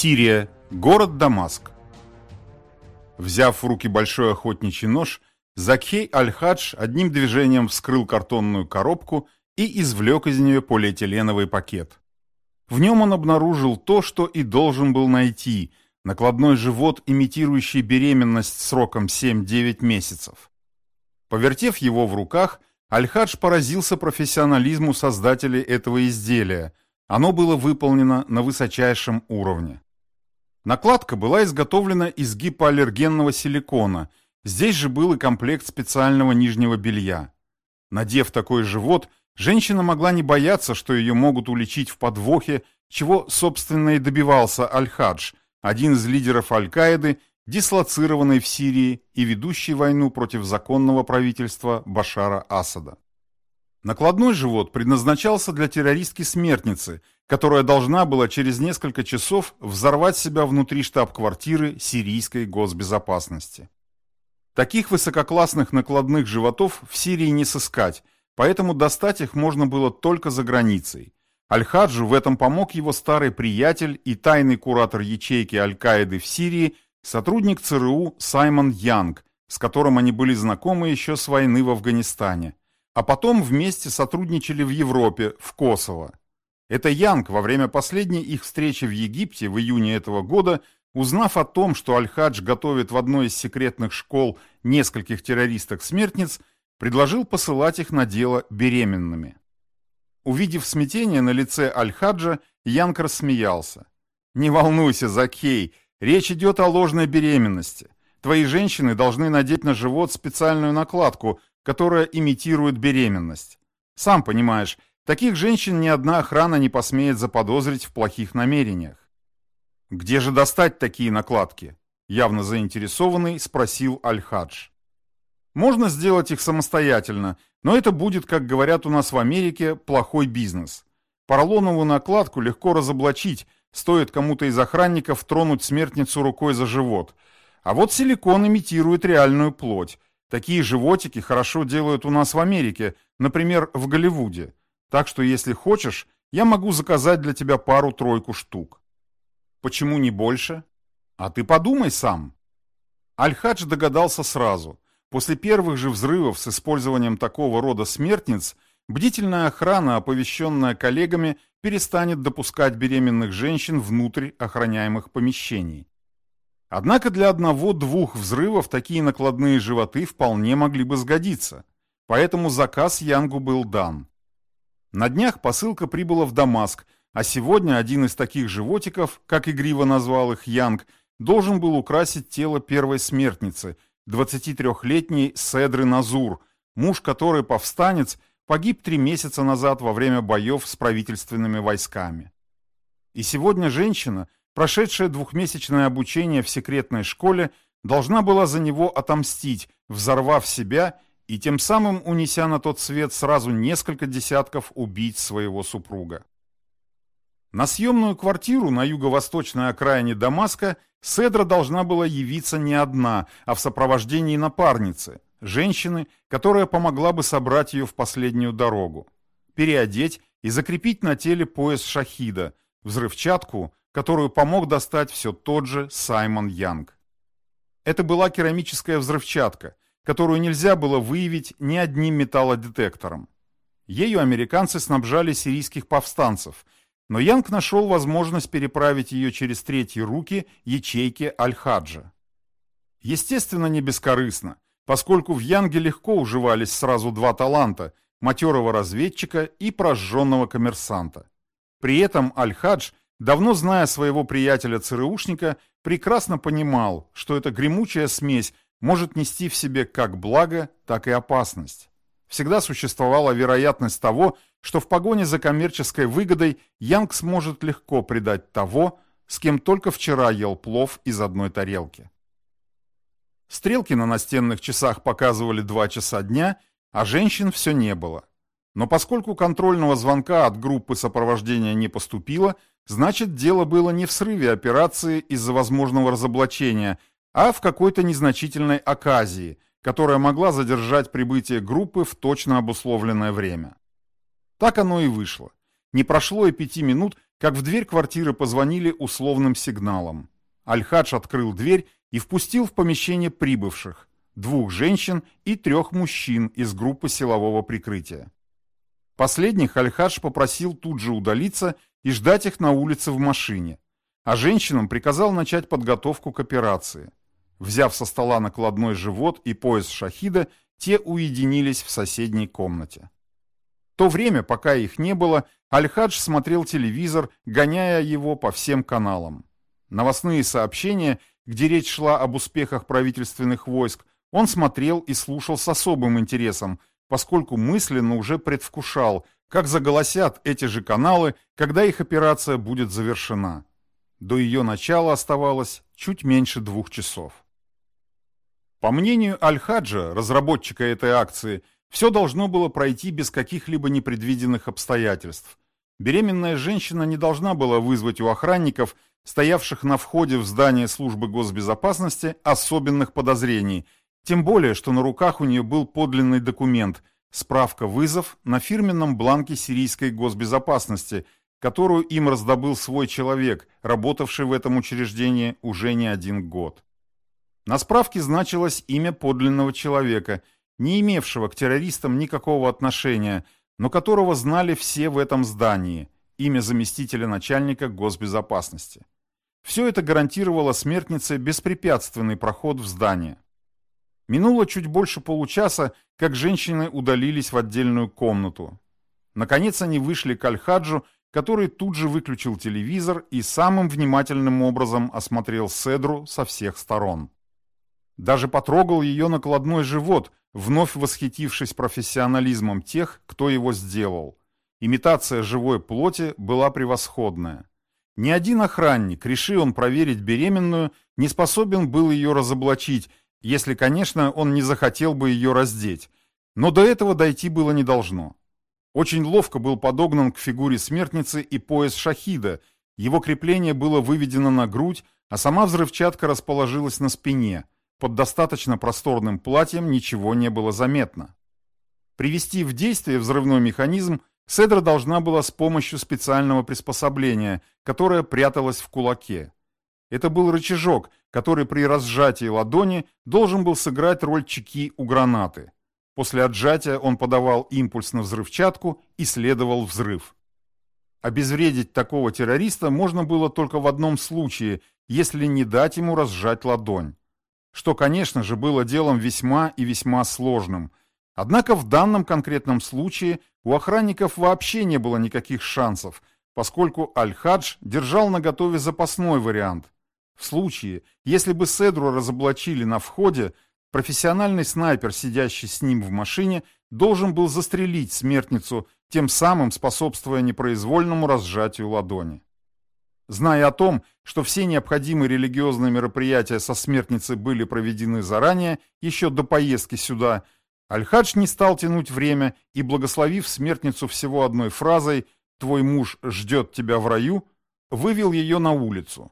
Сирия. Город Дамаск. Взяв в руки большой охотничий нож, Закхей Аль-Хадж одним движением вскрыл картонную коробку и извлек из нее полиэтиленовый пакет. В нем он обнаружил то, что и должен был найти – накладной живот, имитирующий беременность сроком 7-9 месяцев. Повертев его в руках, Аль-Хадж поразился профессионализму создателей этого изделия. Оно было выполнено на высочайшем уровне. Накладка была изготовлена из гипоаллергенного силикона. Здесь же был и комплект специального нижнего белья. Надев такой живот, женщина могла не бояться, что ее могут уличить в подвохе, чего, собственно, и добивался Аль-Хадж, один из лидеров Аль-Каиды, дислоцированный в Сирии и ведущий войну против законного правительства Башара Асада. Накладной живот предназначался для террористки-смертницы, которая должна была через несколько часов взорвать себя внутри штаб-квартиры сирийской госбезопасности. Таких высококлассных накладных животов в Сирии не сыскать, поэтому достать их можно было только за границей. Аль-Хаджу в этом помог его старый приятель и тайный куратор ячейки Аль-Каиды в Сирии, сотрудник ЦРУ Саймон Янг, с которым они были знакомы еще с войны в Афганистане а потом вместе сотрудничали в Европе, в Косово. Это Янг во время последней их встречи в Египте в июне этого года, узнав о том, что Аль-Хадж готовит в одной из секретных школ нескольких террористок-смертниц, предложил посылать их на дело беременными. Увидев смятение на лице Аль-Хаджа, Янг рассмеялся. «Не волнуйся, Закей, речь идет о ложной беременности. Твои женщины должны надеть на живот специальную накладку, которая имитирует беременность. Сам понимаешь, таких женщин ни одна охрана не посмеет заподозрить в плохих намерениях. Где же достать такие накладки? Явно заинтересованный спросил Аль-Хадж. Можно сделать их самостоятельно, но это будет, как говорят у нас в Америке, плохой бизнес. Поролоновую накладку легко разоблачить, стоит кому-то из охранников тронуть смертницу рукой за живот. А вот силикон имитирует реальную плоть, Такие животики хорошо делают у нас в Америке, например, в Голливуде. Так что, если хочешь, я могу заказать для тебя пару-тройку штук. Почему не больше? А ты подумай сам. Аль-Хадж догадался сразу. После первых же взрывов с использованием такого рода смертниц, бдительная охрана, оповещенная коллегами, перестанет допускать беременных женщин внутрь охраняемых помещений. Однако для одного-двух взрывов такие накладные животы вполне могли бы сгодиться, поэтому заказ Янгу был дан. На днях посылка прибыла в Дамаск, а сегодня один из таких животиков, как игриво назвал их Янг, должен был украсить тело первой смертницы, 23-летней Седры Назур, муж которой повстанец, погиб три месяца назад во время боев с правительственными войсками. И сегодня женщина – прошедшая двухмесячное обучение в секретной школе, должна была за него отомстить, взорвав себя и тем самым унеся на тот свет сразу несколько десятков убийц своего супруга. На съемную квартиру на юго-восточной окраине Дамаска Седра должна была явиться не одна, а в сопровождении напарницы, женщины, которая помогла бы собрать ее в последнюю дорогу, переодеть и закрепить на теле пояс шахида, взрывчатку, которую помог достать все тот же Саймон Янг. Это была керамическая взрывчатка, которую нельзя было выявить ни одним металлодетектором. Ею американцы снабжали сирийских повстанцев, но Янг нашел возможность переправить ее через третьи руки ячейки Аль-Хаджа. Естественно, не бескорыстно, поскольку в Янге легко уживались сразу два таланта – матерого разведчика и прожженного коммерсанта. При этом Аль-Хадж давно зная своего приятеля-ЦРУшника, прекрасно понимал, что эта гремучая смесь может нести в себе как благо, так и опасность. Всегда существовала вероятность того, что в погоне за коммерческой выгодой Янг сможет легко предать того, с кем только вчера ел плов из одной тарелки. Стрелки на настенных часах показывали два часа дня, а женщин все не было. Но поскольку контрольного звонка от группы сопровождения не поступило, Значит, дело было не в срыве операции из-за возможного разоблачения, а в какой-то незначительной оказии, которая могла задержать прибытие группы в точно обусловленное время. Так оно и вышло. Не прошло и пяти минут, как в дверь квартиры позвонили условным сигналом. Аль-Хадж открыл дверь и впустил в помещение прибывших, двух женщин и трех мужчин из группы силового прикрытия. Последних Аль-Хадж попросил тут же удалиться и ждать их на улице в машине, а женщинам приказал начать подготовку к операции. Взяв со стола накладной живот и пояс шахида, те уединились в соседней комнате. В то время, пока их не было, Аль-Хадж смотрел телевизор, гоняя его по всем каналам. Новостные сообщения, где речь шла об успехах правительственных войск, он смотрел и слушал с особым интересом, поскольку мысленно уже предвкушал, как заголосят эти же каналы, когда их операция будет завершена. До ее начала оставалось чуть меньше двух часов. По мнению Аль-Хаджа, разработчика этой акции, все должно было пройти без каких-либо непредвиденных обстоятельств. Беременная женщина не должна была вызвать у охранников, стоявших на входе в здание службы госбезопасности, особенных подозрений, тем более, что на руках у нее был подлинный документ – Справка-вызов на фирменном бланке сирийской госбезопасности, которую им раздобыл свой человек, работавший в этом учреждении уже не один год. На справке значилось имя подлинного человека, не имевшего к террористам никакого отношения, но которого знали все в этом здании, имя заместителя начальника госбезопасности. Все это гарантировало смертнице беспрепятственный проход в здание. Минуло чуть больше получаса, как женщины удалились в отдельную комнату. Наконец они вышли к Альхаджу, который тут же выключил телевизор и самым внимательным образом осмотрел Седру со всех сторон. Даже потрогал ее накладной живот, вновь восхитившись профессионализмом тех, кто его сделал. Имитация живой плоти была превосходная. Ни один охранник, реши он проверить беременную, не способен был ее разоблачить, если, конечно, он не захотел бы ее раздеть. Но до этого дойти было не должно. Очень ловко был подогнан к фигуре смертницы и пояс шахида, его крепление было выведено на грудь, а сама взрывчатка расположилась на спине. Под достаточно просторным платьем ничего не было заметно. Привести в действие взрывной механизм Седра должна была с помощью специального приспособления, которое пряталось в кулаке. Это был рычажок, который при разжатии ладони должен был сыграть роль чеки у гранаты. После отжатия он подавал импульс на взрывчатку и следовал взрыв. Обезвредить такого террориста можно было только в одном случае, если не дать ему разжать ладонь. Что, конечно же, было делом весьма и весьма сложным. Однако в данном конкретном случае у охранников вообще не было никаких шансов, поскольку Аль-Хадж держал наготове запасной вариант – в случае, если бы Седру разоблачили на входе, профессиональный снайпер, сидящий с ним в машине, должен был застрелить смертницу, тем самым способствуя непроизвольному разжатию ладони. Зная о том, что все необходимые религиозные мероприятия со смертницей были проведены заранее, еще до поездки сюда, Аль-Хадж не стал тянуть время и, благословив смертницу всего одной фразой «Твой муж ждет тебя в раю», вывел ее на улицу.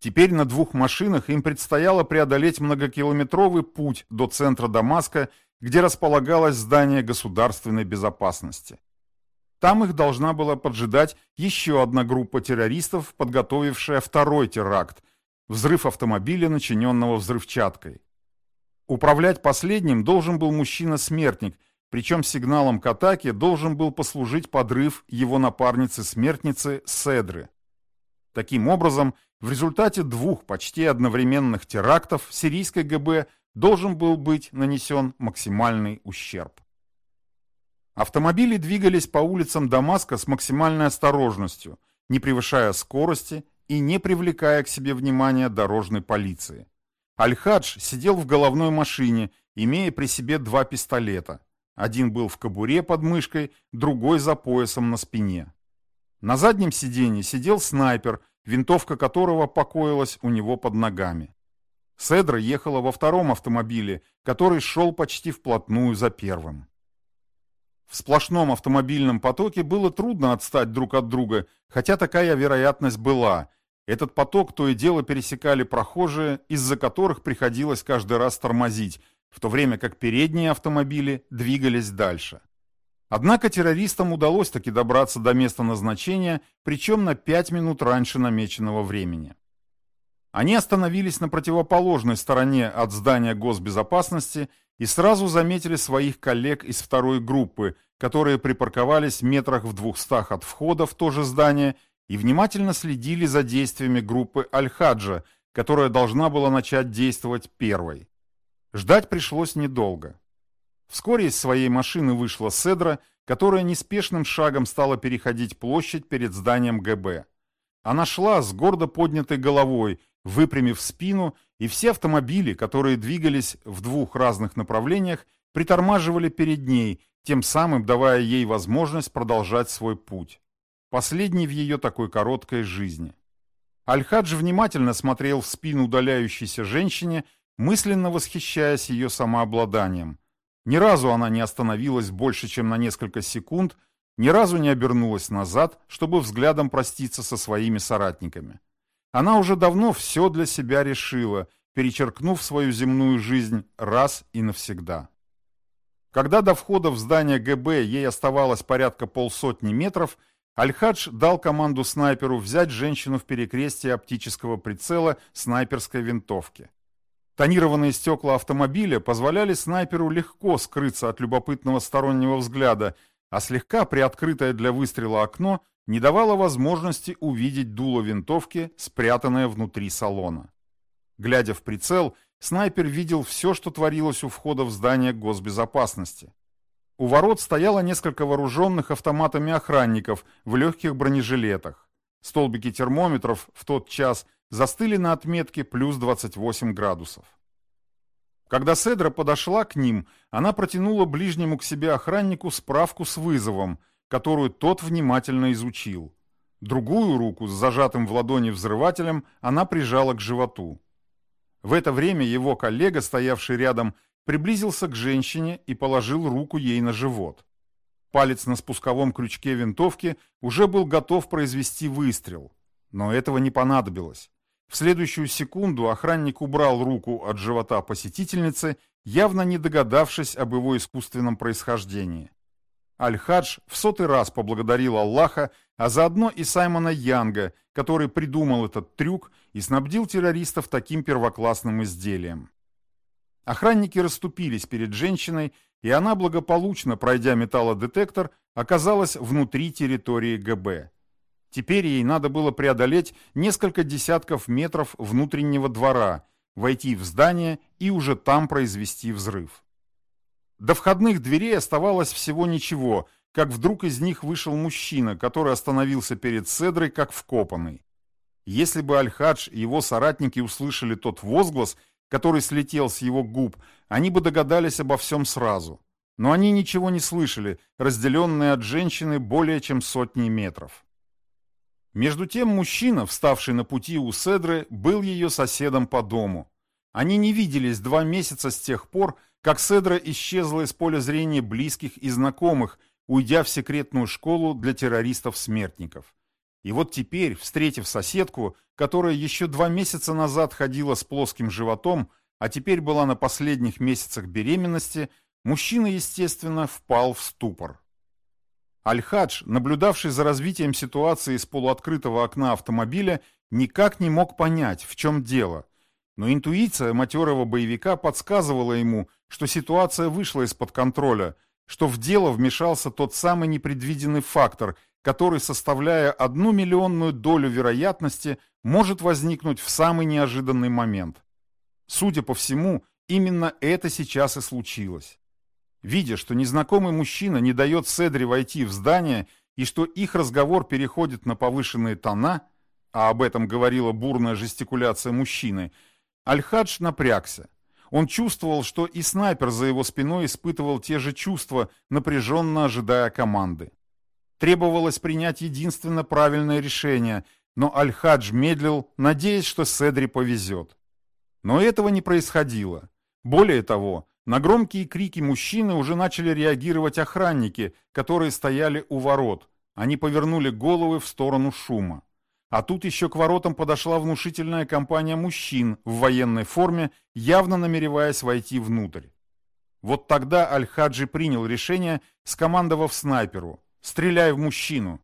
Теперь на двух машинах им предстояло преодолеть многокилометровый путь до центра Дамаска, где располагалось здание государственной безопасности. Там их должна была поджидать еще одна группа террористов, подготовившая второй теракт – взрыв автомобиля, начиненного взрывчаткой. Управлять последним должен был мужчина-смертник, причем сигналом к атаке должен был послужить подрыв его напарницы-смертницы Седры. Таким образом, в результате двух почти одновременных терактов сирийской ГБ должен был быть нанесен максимальный ущерб. Автомобили двигались по улицам Дамаска с максимальной осторожностью, не превышая скорости и не привлекая к себе внимания дорожной полиции. Аль-Хадж сидел в головной машине, имея при себе два пистолета. Один был в кобуре под мышкой, другой за поясом на спине. На заднем сиденье сидел снайпер, винтовка которого покоилась у него под ногами. Седра ехала во втором автомобиле, который шел почти вплотную за первым. В сплошном автомобильном потоке было трудно отстать друг от друга, хотя такая вероятность была. Этот поток то и дело пересекали прохожие, из-за которых приходилось каждый раз тормозить, в то время как передние автомобили двигались дальше. Однако террористам удалось таки добраться до места назначения, причем на 5 минут раньше намеченного времени. Они остановились на противоположной стороне от здания госбезопасности и сразу заметили своих коллег из второй группы, которые припарковались метрах в двухстах от входа в то же здание и внимательно следили за действиями группы Аль-Хаджа, которая должна была начать действовать первой. Ждать пришлось недолго. Вскоре из своей машины вышла Седра, которая неспешным шагом стала переходить площадь перед зданием ГБ. Она шла с гордо поднятой головой, выпрямив спину, и все автомобили, которые двигались в двух разных направлениях, притормаживали перед ней, тем самым давая ей возможность продолжать свой путь. Последний в ее такой короткой жизни. Аль-Хадж внимательно смотрел в спину удаляющейся женщине, мысленно восхищаясь ее самообладанием. Ни разу она не остановилась больше, чем на несколько секунд, ни разу не обернулась назад, чтобы взглядом проститься со своими соратниками. Она уже давно все для себя решила, перечеркнув свою земную жизнь раз и навсегда. Когда до входа в здание ГБ ей оставалось порядка полсотни метров, Аль-Хадж дал команду снайперу взять женщину в перекрестие оптического прицела снайперской винтовки. Тонированные стекла автомобиля позволяли снайперу легко скрыться от любопытного стороннего взгляда, а слегка приоткрытое для выстрела окно не давало возможности увидеть дуло винтовки, спрятанное внутри салона. Глядя в прицел, снайпер видел все, что творилось у входа в здание госбезопасности. У ворот стояло несколько вооруженных автоматами охранников в легких бронежилетах. Столбики термометров в тот час застыли на отметке плюс 28 градусов. Когда Седра подошла к ним, она протянула ближнему к себе охраннику справку с вызовом, которую тот внимательно изучил. Другую руку с зажатым в ладони взрывателем она прижала к животу. В это время его коллега, стоявший рядом, приблизился к женщине и положил руку ей на живот. Палец на спусковом крючке винтовки уже был готов произвести выстрел, но этого не понадобилось. В следующую секунду охранник убрал руку от живота посетительницы, явно не догадавшись об его искусственном происхождении. Аль-Хадж в сотый раз поблагодарил Аллаха, а заодно и Саймона Янга, который придумал этот трюк и снабдил террористов таким первоклассным изделием. Охранники расступились перед женщиной, и она, благополучно пройдя металлодетектор, оказалась внутри территории ГБ. Теперь ей надо было преодолеть несколько десятков метров внутреннего двора, войти в здание и уже там произвести взрыв. До входных дверей оставалось всего ничего, как вдруг из них вышел мужчина, который остановился перед Седрой как вкопанный. Если бы Аль-Хадж и его соратники услышали тот возглас, который слетел с его губ, они бы догадались обо всем сразу. Но они ничего не слышали, разделенные от женщины более чем сотни метров. Между тем мужчина, вставший на пути у Седры, был ее соседом по дому. Они не виделись два месяца с тех пор, как Седра исчезла из поля зрения близких и знакомых, уйдя в секретную школу для террористов-смертников. И вот теперь, встретив соседку, которая еще два месяца назад ходила с плоским животом, а теперь была на последних месяцах беременности, мужчина, естественно, впал в ступор. Аль-Хадж, наблюдавший за развитием ситуации из полуоткрытого окна автомобиля, никак не мог понять, в чем дело. Но интуиция матерого боевика подсказывала ему, что ситуация вышла из-под контроля, что в дело вмешался тот самый непредвиденный фактор, который, составляя одну миллионную долю вероятности, может возникнуть в самый неожиданный момент. Судя по всему, именно это сейчас и случилось. Видя, что незнакомый мужчина не дает Седри войти в здание и что их разговор переходит на повышенные тона, а об этом говорила бурная жестикуляция мужчины, Аль-Хадж напрягся. Он чувствовал, что и снайпер за его спиной испытывал те же чувства, напряженно ожидая команды. Требовалось принять единственно правильное решение, но Аль-Хадж медлил, надеясь, что Седри повезет. Но этого не происходило. Более того, на громкие крики мужчины уже начали реагировать охранники, которые стояли у ворот. Они повернули головы в сторону шума. А тут еще к воротам подошла внушительная компания мужчин в военной форме, явно намереваясь войти внутрь. Вот тогда Аль-Хаджи принял решение, скомандовав снайперу «Стреляй в мужчину!».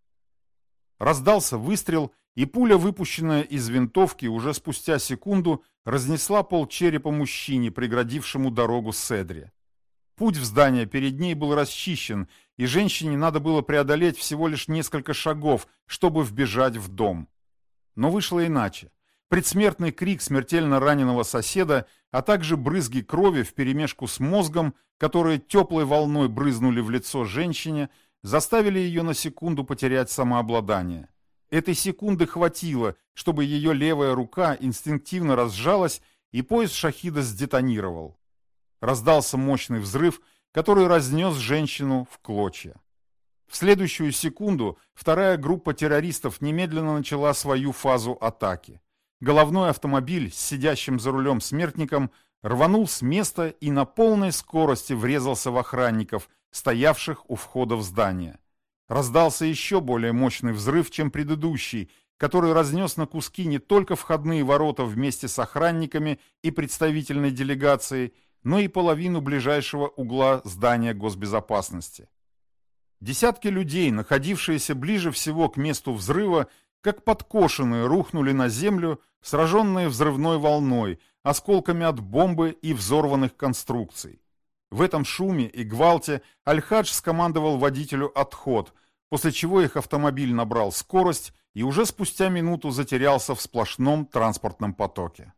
Раздался выстрел, и пуля, выпущенная из винтовки, уже спустя секунду разнесла пол черепа мужчине, преградившему дорогу Седре. Путь в здание перед ней был расчищен, и женщине надо было преодолеть всего лишь несколько шагов, чтобы вбежать в дом. Но вышло иначе. Предсмертный крик смертельно раненого соседа, а также брызги крови вперемешку с мозгом, которые теплой волной брызнули в лицо женщине, заставили ее на секунду потерять самообладание. Этой секунды хватило, чтобы ее левая рука инстинктивно разжалась, и поезд шахида сдетонировал. Раздался мощный взрыв, который разнес женщину в клочья. В следующую секунду вторая группа террористов немедленно начала свою фазу атаки. Головной автомобиль с сидящим за рулем смертником рванул с места и на полной скорости врезался в охранников, стоявших у входа в здание. Раздался еще более мощный взрыв, чем предыдущий, который разнес на куски не только входные ворота вместе с охранниками и представительной делегацией, но и половину ближайшего угла здания госбезопасности. Десятки людей, находившиеся ближе всего к месту взрыва, как подкошенные рухнули на землю, сраженные взрывной волной, осколками от бомбы и взорванных конструкций. В этом шуме и гвалте Аль-Хадж скомандовал водителю отход, после чего их автомобиль набрал скорость и уже спустя минуту затерялся в сплошном транспортном потоке.